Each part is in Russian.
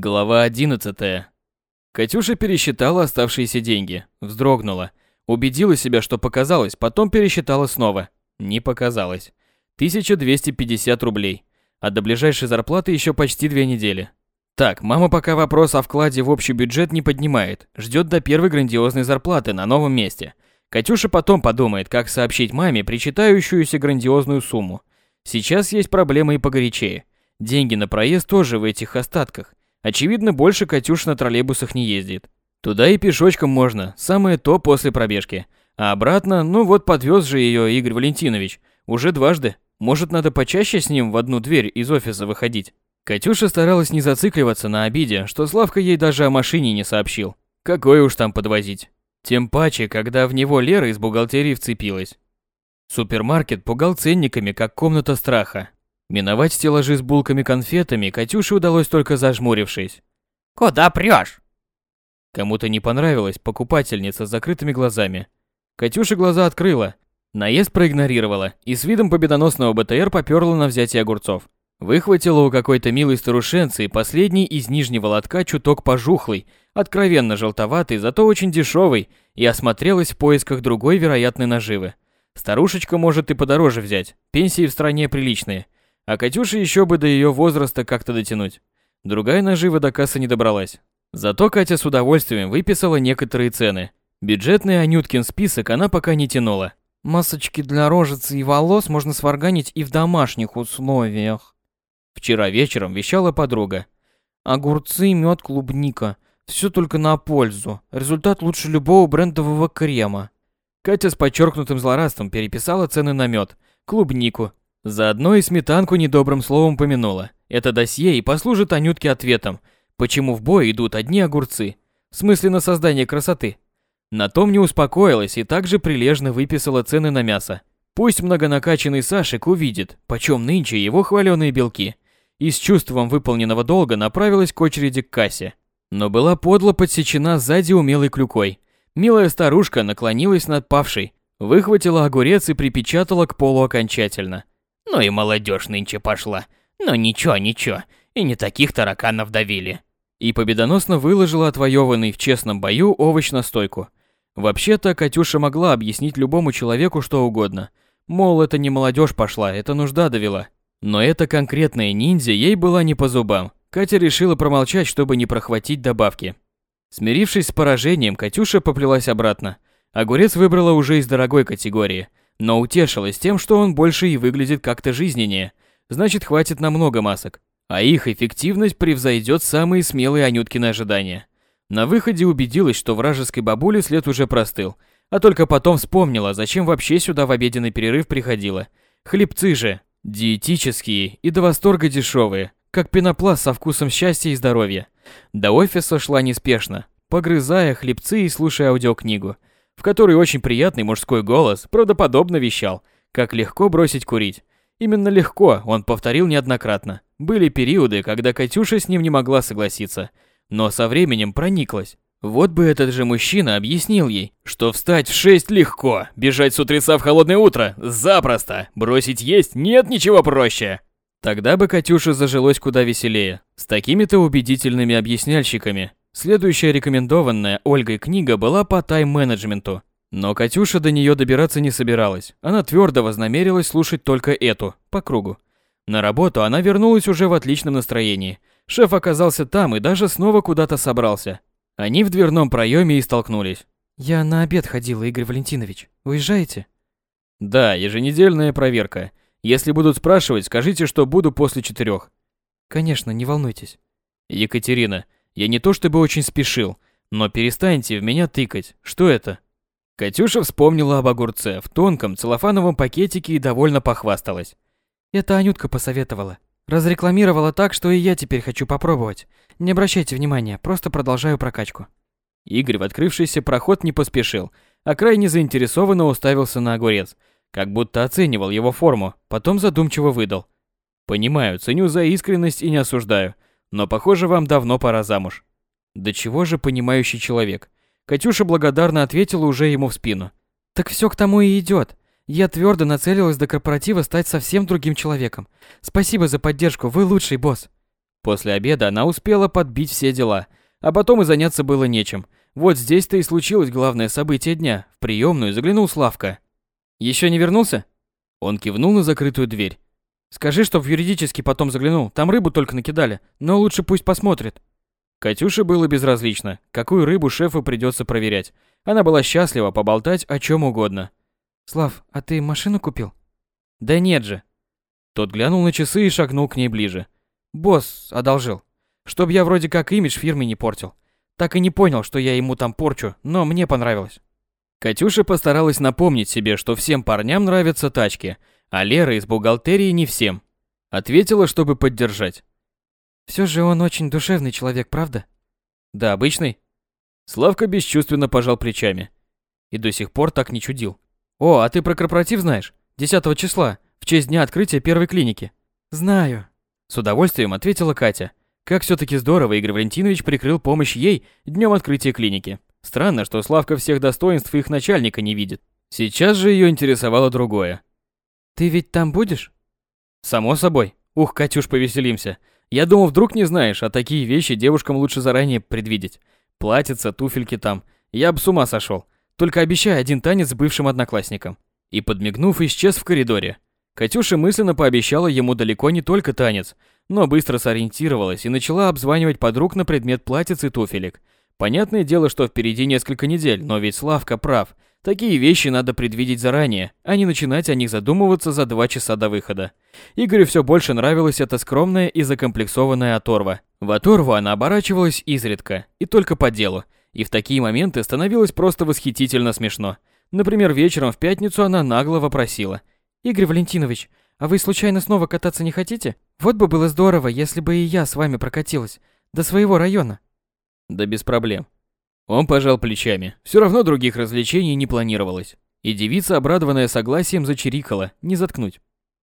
Глава 11. Катюша пересчитала оставшиеся деньги, вздрогнула, убедила себя, что показалось, потом пересчитала снова. Не показалось. 1250 рублей. А до ближайшей зарплаты еще почти две недели. Так, мама пока вопрос о вкладе в общий бюджет не поднимает, ждет до первой грандиозной зарплаты на новом месте. Катюша потом подумает, как сообщить маме причитающуюся грандиозную сумму. Сейчас есть проблемы и погорячее. Деньги на проезд тоже в этих остатках. Очевидно, больше Катюш на троллейбусах не ездит. Туда и пешочком можно, самое то после пробежки. А обратно, ну вот подвез же ее Игорь Валентинович. Уже дважды. Может, надо почаще с ним в одну дверь из офиса выходить. Катюша старалась не зацикливаться на обиде, что Славка ей даже о машине не сообщил. Какое уж там подвозить. Тем паче, когда в него Лера из бухгалтерии вцепилась. Супермаркет пугал ценниками, как комната страха. Миновать стеллажи с булками-конфетами Катюше удалось только зажмурившись. «Куда прешь?» Кому-то не понравилась покупательница с закрытыми глазами. Катюша глаза открыла, наезд проигнорировала и с видом победоносного БТР поперла на взятие огурцов. Выхватила у какой-то милой старушенцы последний из нижнего лотка чуток пожухлый, откровенно желтоватый, зато очень дешевый, и осмотрелась в поисках другой вероятной наживы. Старушечка может и подороже взять, пенсии в стране приличные – а Катюше еще бы до ее возраста как-то дотянуть. Другая нажива до кассы не добралась. Зато Катя с удовольствием выписала некоторые цены. Бюджетный Анюткин список она пока не тянула. Масочки для рожицы и волос можно сварганить и в домашних условиях. Вчера вечером вещала подруга. Огурцы, мед, клубника. Все только на пользу. Результат лучше любого брендового крема. Катя с подчеркнутым злорадством переписала цены на мед, клубнику, Заодно и сметанку недобрым словом помянула. Это досье и послужит Анютке ответом, почему в бой идут одни огурцы. В смысле на создание красоты. На том не успокоилась и также прилежно выписала цены на мясо. Пусть многонакаченный Сашек увидит, почем нынче его хваленые белки. И с чувством выполненного долга направилась к очереди к кассе. Но была подло подсечена сзади умелой клюкой. Милая старушка наклонилась над павшей, выхватила огурец и припечатала к полу окончательно. Ну и молодежь нынче пошла. Но ничего, ничего, и не таких тараканов давили. И победоносно выложила отвоеванный в честном бою овощ на стойку. Вообще-то Катюша могла объяснить любому человеку что угодно. Мол, это не молодежь пошла, это нужда довела. Но эта конкретная ниндзя ей была не по зубам. Катя решила промолчать, чтобы не прохватить добавки. Смирившись с поражением, Катюша поплелась обратно. Огурец выбрала уже из дорогой категории – но утешилась тем, что он больше и выглядит как-то жизненнее. Значит, хватит на много масок. А их эффективность превзойдет самые смелые Анюткины ожидания. На выходе убедилась, что вражеской бабуле след уже простыл. А только потом вспомнила, зачем вообще сюда в обеденный перерыв приходила. Хлебцы же, диетические и до восторга дешевые, как пенопласт со вкусом счастья и здоровья. До офиса шла неспешно, погрызая хлебцы и слушая аудиокнигу – в которой очень приятный мужской голос правдоподобно вещал, как легко бросить курить. Именно легко, он повторил неоднократно. Были периоды, когда Катюша с ним не могла согласиться, но со временем прониклась. Вот бы этот же мужчина объяснил ей, что встать в шесть легко, бежать с утреца в холодное утро запросто, бросить есть нет ничего проще. Тогда бы Катюша зажилось куда веселее, с такими-то убедительными объясняльщиками, Следующая рекомендованная Ольгой книга была по тайм-менеджменту. Но Катюша до нее добираться не собиралась. Она твердо вознамерилась слушать только эту, по кругу. На работу она вернулась уже в отличном настроении. Шеф оказался там и даже снова куда-то собрался. Они в дверном проеме и столкнулись. «Я на обед ходила, Игорь Валентинович. Уезжаете?» «Да, еженедельная проверка. Если будут спрашивать, скажите, что буду после четырех». «Конечно, не волнуйтесь». «Екатерина, я не то чтобы очень спешил, но перестаньте в меня тыкать. Что это? Катюша вспомнила об огурце в тонком целлофановом пакетике и довольно похвасталась. Это Анютка посоветовала. Разрекламировала так, что и я теперь хочу попробовать. Не обращайте внимания, просто продолжаю прокачку. Игорь в открывшийся проход не поспешил, а крайне заинтересованно уставился на огурец, как будто оценивал его форму, потом задумчиво выдал. Понимаю, ценю за искренность и не осуждаю. Но, похоже, вам давно пора замуж. Да чего же понимающий человек? Катюша благодарно ответила уже ему в спину. Так все к тому и идет. Я твердо нацелилась до корпоратива стать совсем другим человеком. Спасибо за поддержку, вы лучший босс. После обеда она успела подбить все дела, а потом и заняться было нечем. Вот здесь-то и случилось главное событие дня. В приемную заглянул Славка. Еще не вернулся? Он кивнул на закрытую дверь. Скажи, чтоб юридически потом заглянул. Там рыбу только накидали, но лучше пусть посмотрит. Катюше было безразлично, какую рыбу шефу придется проверять. Она была счастлива поболтать о чем угодно. Слав, а ты машину купил? Да нет же. Тот глянул на часы и шагнул к ней ближе. Босс одолжил. Чтоб я вроде как имидж фирмы не портил. Так и не понял, что я ему там порчу, но мне понравилось. Катюша постаралась напомнить себе, что всем парням нравятся тачки, а Лера из бухгалтерии не всем. Ответила, чтобы поддержать. Все же он очень душевный человек, правда? Да, обычный. Славка бесчувственно пожал плечами. И до сих пор так не чудил. О, а ты про корпоратив знаешь? 10 числа, в честь дня открытия первой клиники. Знаю. С удовольствием ответила Катя. Как все-таки здорово Игорь Валентинович прикрыл помощь ей днем открытия клиники. Странно, что Славка всех достоинств их начальника не видит. Сейчас же ее интересовало другое. Ты ведь там будешь? Само собой. Ух, Катюш, повеселимся. Я думал, вдруг не знаешь, а такие вещи девушкам лучше заранее предвидеть. Платьица, туфельки там. Я бы с ума сошел. Только обещай один танец с бывшим одноклассником. И подмигнув, исчез в коридоре. Катюша мысленно пообещала ему далеко не только танец, но быстро сориентировалась и начала обзванивать подруг на предмет платьиц и туфелек. Понятное дело, что впереди несколько недель, но ведь Славка прав. Такие вещи надо предвидеть заранее, а не начинать о них задумываться за два часа до выхода. Игорю все больше нравилась эта скромная и закомплексованная оторва. В оторву она оборачивалась изредка, и только по делу. И в такие моменты становилось просто восхитительно смешно. Например, вечером в пятницу она нагло вопросила. «Игорь Валентинович, а вы случайно снова кататься не хотите? Вот бы было здорово, если бы и я с вами прокатилась. До своего района». «Да без проблем. Он пожал плечами. Все равно других развлечений не планировалось. И девица, обрадованная согласием, зачирикала, не заткнуть.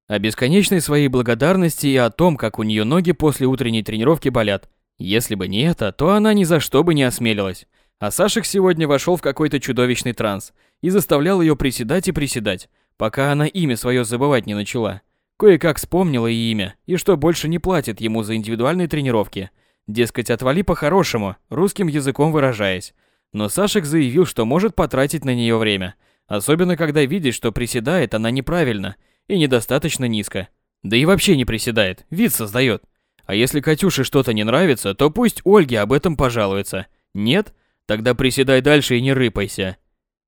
О бесконечной своей благодарности и о том, как у нее ноги после утренней тренировки болят. Если бы не это, то она ни за что бы не осмелилась. А Сашек сегодня вошел в какой-то чудовищный транс и заставлял ее приседать и приседать, пока она имя свое забывать не начала. Кое-как вспомнила и имя, и что больше не платит ему за индивидуальные тренировки – Дескать, отвали по-хорошему, русским языком выражаясь. Но Сашек заявил, что может потратить на нее время. Особенно, когда видит, что приседает она неправильно и недостаточно низко. Да и вообще не приседает, вид создает. А если Катюше что-то не нравится, то пусть Ольге об этом пожалуется. Нет? Тогда приседай дальше и не рыпайся.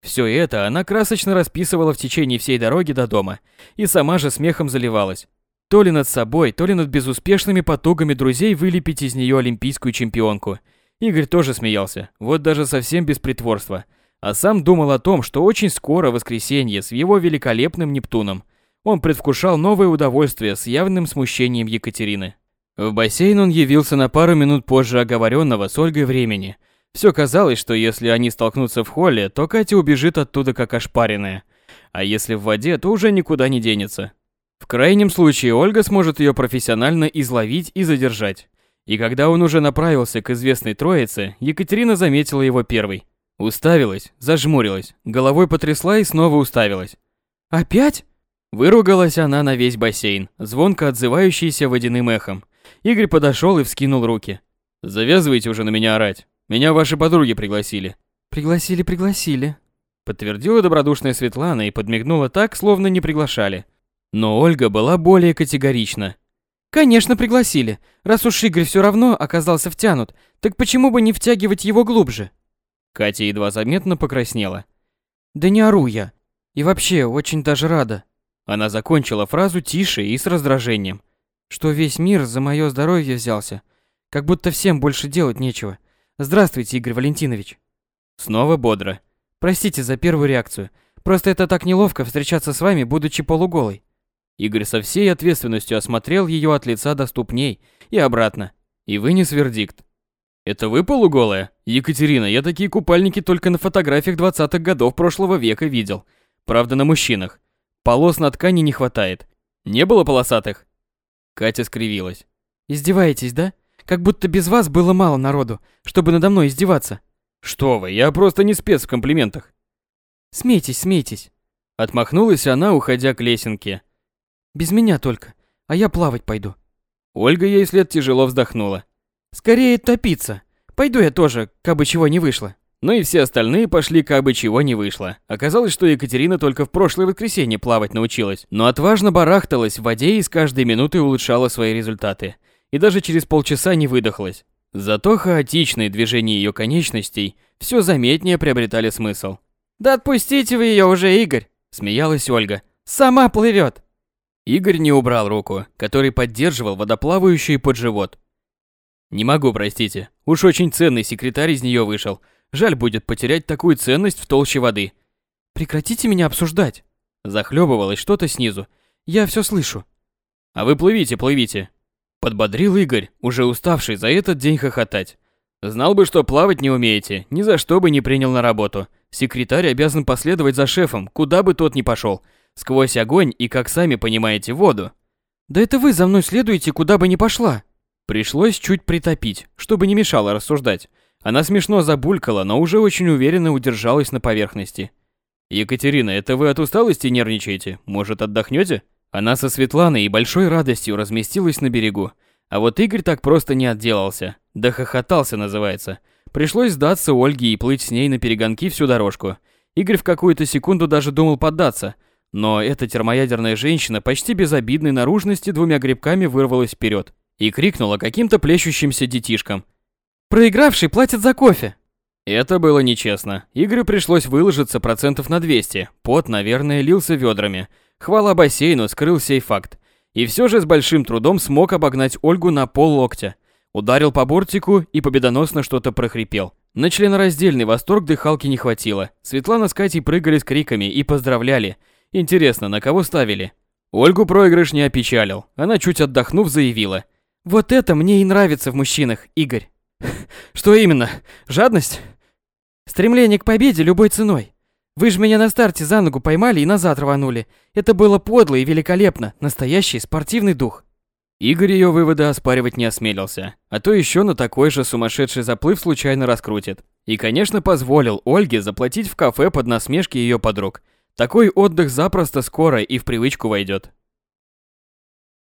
Все это она красочно расписывала в течение всей дороги до дома и сама же смехом заливалась. То ли над собой, то ли над безуспешными потугами друзей вылепить из нее олимпийскую чемпионку. Игорь тоже смеялся, вот даже совсем без притворства. А сам думал о том, что очень скоро воскресенье с его великолепным Нептуном. Он предвкушал новое удовольствие с явным смущением Екатерины. В бассейн он явился на пару минут позже оговоренного с Ольгой времени. Все казалось, что если они столкнутся в холле, то Катя убежит оттуда как ошпаренная. А если в воде, то уже никуда не денется. В крайнем случае Ольга сможет ее профессионально изловить и задержать. И когда он уже направился к известной троице, Екатерина заметила его первой. Уставилась, зажмурилась, головой потрясла и снова уставилась. «Опять?» Выругалась она на весь бассейн, звонко отзывающийся водяным эхом. Игорь подошел и вскинул руки. «Завязывайте уже на меня орать. Меня ваши подруги пригласили». «Пригласили, пригласили», подтвердила добродушная Светлана и подмигнула так, словно не приглашали. Но Ольга была более категорична. Конечно, пригласили. Раз уж Игорь все равно оказался втянут, так почему бы не втягивать его глубже? Катя едва заметно покраснела. Да не ору я. И вообще, очень даже рада. Она закончила фразу тише и с раздражением. Что весь мир за мое здоровье взялся. Как будто всем больше делать нечего. Здравствуйте, Игорь Валентинович. Снова бодро. Простите за первую реакцию. Просто это так неловко встречаться с вами, будучи полуголой. Игорь со всей ответственностью осмотрел ее от лица до ступней и обратно, и вынес вердикт. «Это вы полуголая? Екатерина, я такие купальники только на фотографиях двадцатых годов прошлого века видел. Правда, на мужчинах. Полос на ткани не хватает. Не было полосатых?» Катя скривилась. «Издеваетесь, да? Как будто без вас было мало народу, чтобы надо мной издеваться». «Что вы, я просто не спец в комплиментах». «Смейтесь, смейтесь». Отмахнулась она, уходя к лесенке. Без меня только, а я плавать пойду. Ольга ей след тяжело вздохнула. Скорее топиться. Пойду я тоже, кабы чего не вышло. Ну и все остальные пошли, как бы чего не вышло. Оказалось, что Екатерина только в прошлое воскресенье плавать научилась, но отважно барахталась в воде и с каждой минутой улучшала свои результаты. И даже через полчаса не выдохлась. Зато хаотичные движения ее конечностей все заметнее приобретали смысл. «Да отпустите вы ее уже, Игорь!» – смеялась Ольга. «Сама плывет!» Игорь не убрал руку, который поддерживал водоплавающую под живот. «Не могу, простите. Уж очень ценный секретарь из нее вышел – Жаль будет потерять такую ценность в толще воды. Прекратите меня обсуждать. Захлебывалось что-то снизу. Я все слышу. А вы плывите, плывите. Подбодрил Игорь, уже уставший за этот день хохотать. Знал бы, что плавать не умеете, ни за что бы не принял на работу. Секретарь обязан последовать за шефом, куда бы тот ни пошел, сквозь огонь и, как сами понимаете, воду. Да это вы за мной следуете, куда бы ни пошла. Пришлось чуть притопить, чтобы не мешало рассуждать. Она смешно забулькала, но уже очень уверенно удержалась на поверхности. «Екатерина, это вы от усталости нервничаете? Может, отдохнете?» Она со Светланой и большой радостью разместилась на берегу. А вот Игорь так просто не отделался. Да хохотался, называется. Пришлось сдаться Ольге и плыть с ней на перегонки всю дорожку. Игорь в какую-то секунду даже думал поддаться. Но эта термоядерная женщина почти безобидной наружности двумя грибками вырвалась вперед и крикнула каким-то плещущимся детишкам – Проигравший платит за кофе. Это было нечестно. Игорю пришлось выложиться процентов на 200. Пот, наверное, лился ведрами. Хвала бассейну скрыл сей факт. И все же с большим трудом смог обогнать Ольгу на пол локтя. Ударил по бортику и победоносно что-то прохрипел. На членораздельный восторг дыхалки не хватило. Светлана с Катей прыгали с криками и поздравляли. Интересно, на кого ставили? Ольгу проигрыш не опечалил. Она чуть отдохнув заявила. «Вот это мне и нравится в мужчинах, Игорь». Что именно? Жадность? Стремление к победе любой ценой. Вы же меня на старте за ногу поймали и назад рванули. Это было подло и великолепно. Настоящий спортивный дух. Игорь ее выводы оспаривать не осмелился, а то еще на такой же сумасшедший заплыв случайно раскрутит. И, конечно, позволил Ольге заплатить в кафе под насмешки ее подруг. Такой отдых запросто скоро и в привычку войдет.